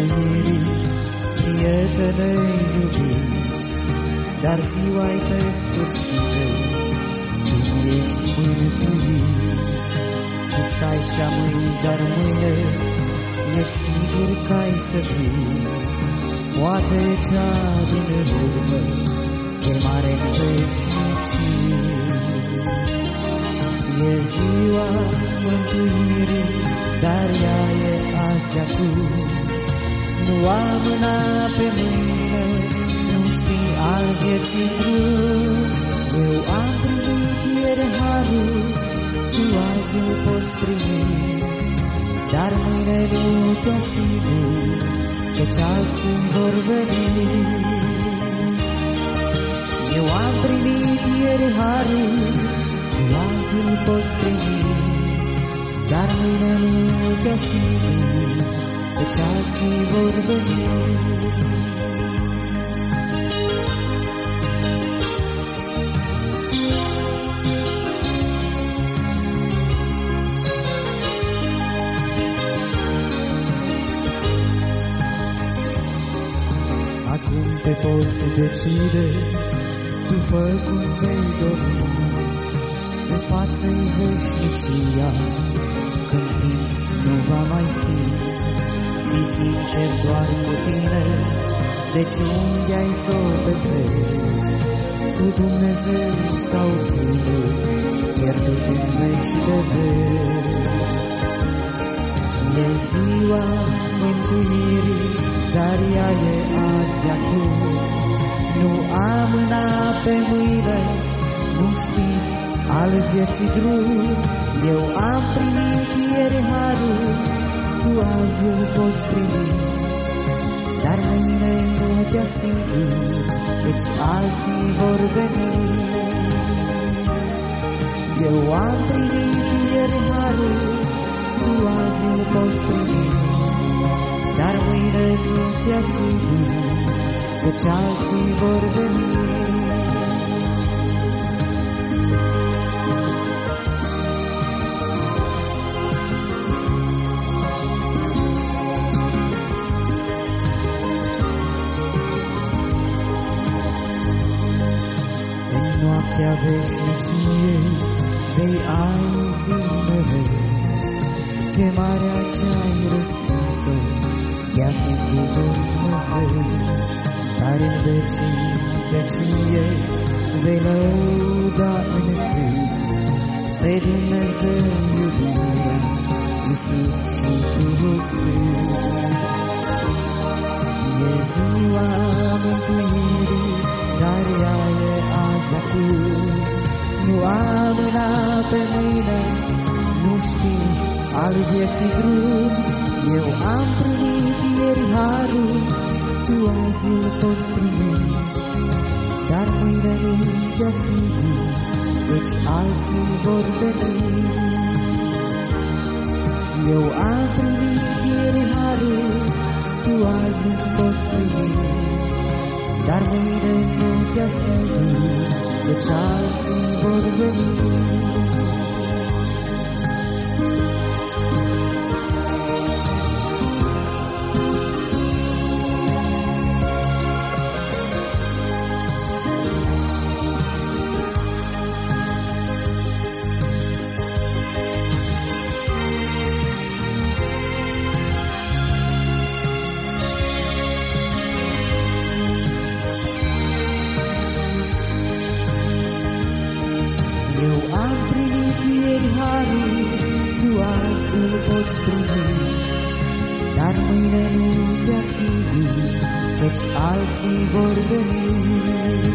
E ziua mântuirii, prietene iubit, Dar ziua-i pe sfârșit, tu ești mântuit. Tu stai și amâi, dar mâine ești sigur că ai să fii. Poate cea din urmă, chemare în veșnicie. E ziua mântuirii, dar ea e azi acum. Nu amâna pe mâine, nu știi al vieții drum. Eu am primit ieri harul, tu azi îl poți primi. Dar mâine nu te asigur, căci alții vor veni. Eu am primit ieri harul, tu azi îl poți primi. Dar mâine nu te asigur, căci alții vor veni. Acum te poți decide, tu fă cum vei dori. În față-i veșnicia, când timp nu va mai fi. Fii sincer doar cu tine, deci unde ai să o petreci? Cu Dumnezeu sau tine, pierdut în veci de veci. E ziua mântuirii, dar ea e azi acum. Nu amâna pe mâine, nu știi al vieții drum. Eu am primit ieri harul, tu azi îl poți primi. Dar mâine nu te asigur, căci alții vor veni. Eu am primit ieri harul, tu azi îl poți primi. Dar mâine nu te asigur, căci alții vor veni. Noaptea veșniciei vei auzi mereu Chemarea ce-ai răspuns-o ea fi cu Dumnezeu Dar în vecii veciei vei lăuda în cânt Pe Dumnezeu iubirea, Iisus și Duhul Sfânt E ziua mântuirii, dar ea e azi acum. Nu amâna pe mâine, nu știi al vieții drum. Eu am primit ieri harul, tu azi îl poți primi. Dar mâine nu te asigur, căci alții vor veni. Eu am primit ieri harul, tu azi îl poți primi. Dar mâine nu te asigur, căci alții vor primit ieri harul, tu azi îl poți primi. Dar mâine nu te asigur, căci alții vor veni.